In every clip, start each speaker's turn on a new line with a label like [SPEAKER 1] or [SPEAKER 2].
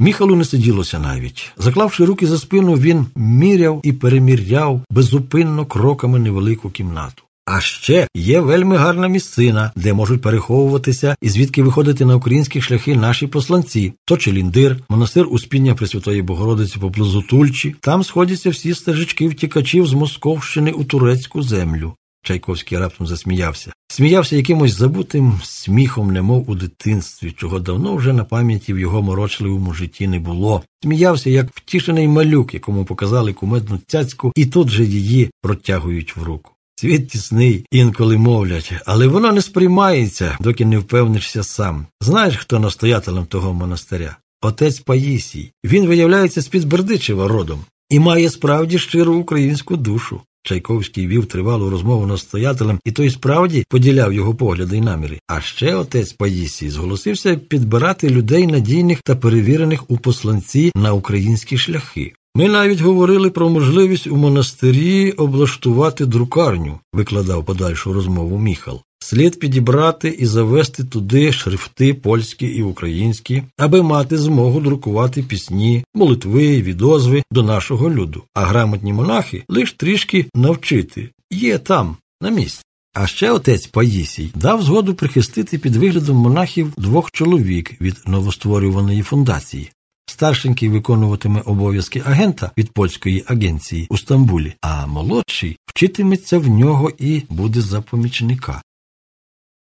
[SPEAKER 1] Міхалу не сиділося навіть. Заклавши руки за спину, він міряв і переміряв безупинно кроками невелику кімнату. А ще є вельми гарна місцина, де можуть переховуватися і звідки виходити на українські шляхи наші посланці, то Челіндир, монастир Успіння Пресвятої Богородиці поблизу Тульчі. Там сходяться всі стежечки втікачів з Московщини у турецьку землю. Чайковський раптом засміявся. Сміявся якимось забутим сміхом, немов у дитинстві, чого давно вже на пам'яті в його морочливому житті не було. Сміявся, як втішений малюк, якому показали кумедну цяцьку, і тут же її протягують в руку. Світ тісний, інколи мовлять, але воно не сприймається, доки не впевнишся сам. Знаєш, хто настоятелем того монастиря? Отець Паїсій. Він виявляється з-під Бердичева родом і має справді щиру українську душу. Чайковський вів тривалу розмову настоятелем, і той справді поділяв його погляди й наміри. А ще отець Паїсій зголосився підбирати людей надійних та перевірених у посланці на українські шляхи. Ми навіть говорили про можливість у монастирі облаштувати друкарню, викладав подальшу розмову Міхал. Слід підібрати і завести туди шрифти польські і українські, аби мати змогу друкувати пісні, молитви, відозви до нашого люду, а грамотні монахи лиш трішки навчити є там, на місці. А ще отець Паїсій дав згоду прихистити під виглядом монахів двох чоловік від новостворюваної фундації. Старшенький виконуватиме обов'язки агента від польської агенції у Стамбулі, а молодший вчитиметься в нього і буде за помічника.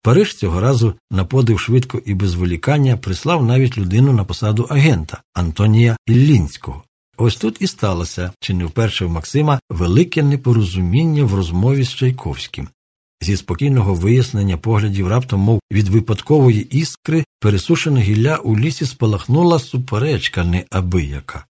[SPEAKER 1] Париж цього разу на подив швидко і без волікання прислав навіть людину на посаду агента Антонія Іллінського. Ось тут і сталося, чи не вперше в Максима, велике непорозуміння в розмові з Чайковським. Зі спокійного вияснення поглядів раптом, мов від випадкової іскри, пересушене гілля у лісі спалахнула суперечка неабияка.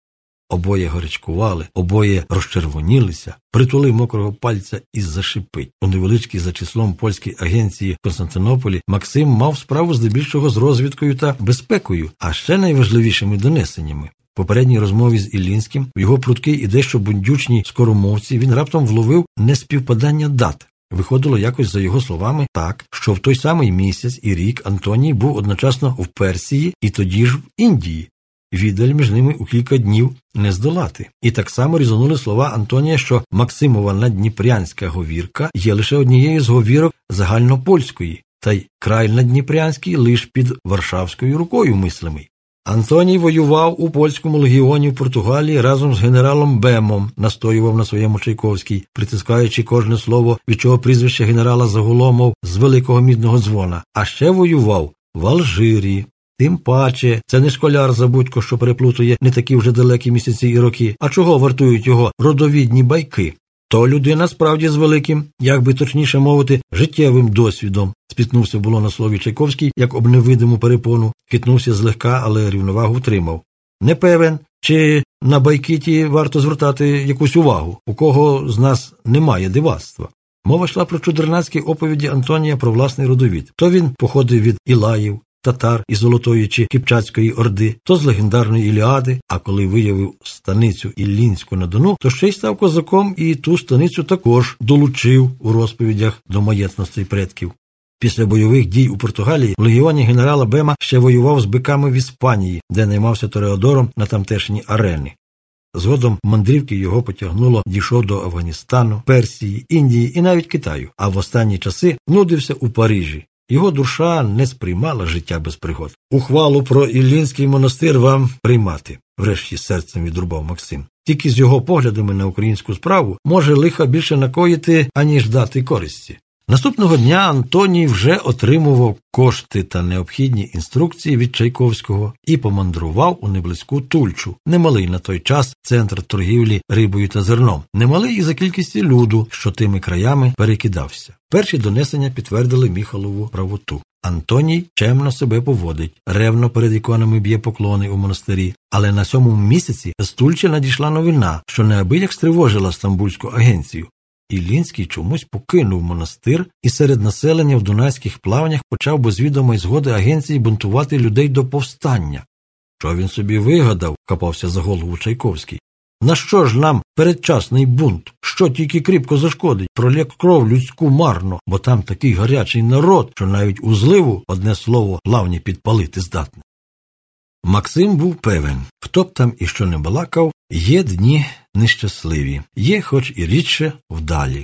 [SPEAKER 1] Обоє горячкували, обоє розчервонілися, притули мокрого пальця і зашипить. У невеличкій за числом польській агенції в Константинополі Максим мав справу здебільшого з розвідкою та безпекою, а ще найважливішими донесеннями. В попередній розмові з Іллінським в його прудкій і дещо бундючній скоромовці він раптом вловив неспівпадання дат. Виходило якось за його словами так, що в той самий місяць і рік Антоній був одночасно в Персії і тоді ж в Індії. Віддаль між ними у кілька днів не здолати. І так само різонули слова Антонія, що Максимова надніпрянська говірка є лише однією з говірок загальнопольської, та й край надніпрянський лиш під Варшавською рукою мислимий. Антоній воював у польському легіоні в Португалії разом з генералом Бемом, настоював на своєму Чайковський, притискаючи кожне слово, від чого прізвище генерала заголомов з великого мідного дзвона, а ще воював в Алжирі. Тим паче, це не школяр забудько, що переплутує не такі вже далекі місяці і роки, а чого вартують його родовідні байки. То людина справді з великим, як би точніше мовити, життєвим досвідом. Спітнувся було на слові Чайковський, як об невидиму перепону, хитнувся злегка, але рівновагу втримав. Не певен, чи на байкіті варто звертати якусь увагу, у кого з нас немає дивацтва. Мова йшла про чудернацькі оповіді Антонія про власний родовід. То він походив від Ілаїв, татар із Золотої чи Кипчацької орди, то з легендарної Іліади, а коли виявив станицю Іллінську на Дону, то ще й став козаком і ту станицю також долучив у розповідях до маєтностей предків. Після бойових дій у Португалії в легіоні генерала Бема ще воював з биками в Іспанії, де наймався Тореодором на тамтешні арени. Згодом мандрівки його потягнуло, дійшов до Афганістану, Персії, Індії і навіть Китаю, а в останні часи нудився у Парижі. Його душа не сприймала життя без пригод. Ухвалу про Іллінський монастир вам приймати, врешті серцем відрубав Максим. Тільки з його поглядами на українську справу може лиха більше накоїти, аніж дати користі. Наступного дня Антоній вже отримував кошти та необхідні інструкції від Чайковського і помандрував у неблизьку Тульчу, немалий на той час центр торгівлі рибою та зерном, немалий і за кількістю люду, що тими краями перекидався. Перші донесення підтвердили Міхалову правоту. Антоній чемно себе поводить, ревно перед іконами б'є поклони у монастирі, але на сьомому місяці з Тульчі надійшла новина, що неабияк стривожила Стамбульську агенцію. Іллінський чомусь покинув монастир і серед населення в дунайських плаваннях почав без відомої згоди агенції бунтувати людей до повстання. Що він собі вигадав, капався за голову Чайковський. На що ж нам передчасний бунт? Що тільки кріпко зашкодить, пролік кров людську марно, бо там такий гарячий народ, що навіть у зливу одне слово лавні підпалити здатне. Максим був певен, хто б там і що не балакав, є дні нещасливі, є, хоч і рідше вдалі.